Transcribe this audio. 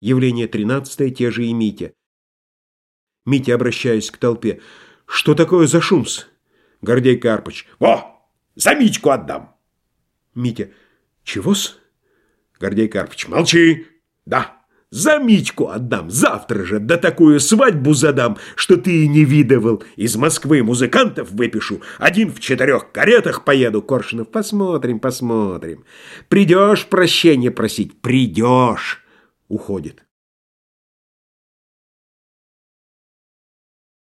Явление тринадцатое, те же и Митя. Митя, обращаясь к толпе. «Что такое за шумс?» Гордей Карпыч. «Во! За Митьку отдам!» Митя. «Чего-с?» Гордей Карпыч. «Молчи!» «Да, за Митьку отдам, завтра же, да такую свадьбу задам, что ты и не видывал. Из Москвы музыкантов выпишу, один в четырех каретах поеду, Коршунов. Посмотрим, посмотрим. Придешь прощения просить, придешь!» Уходит.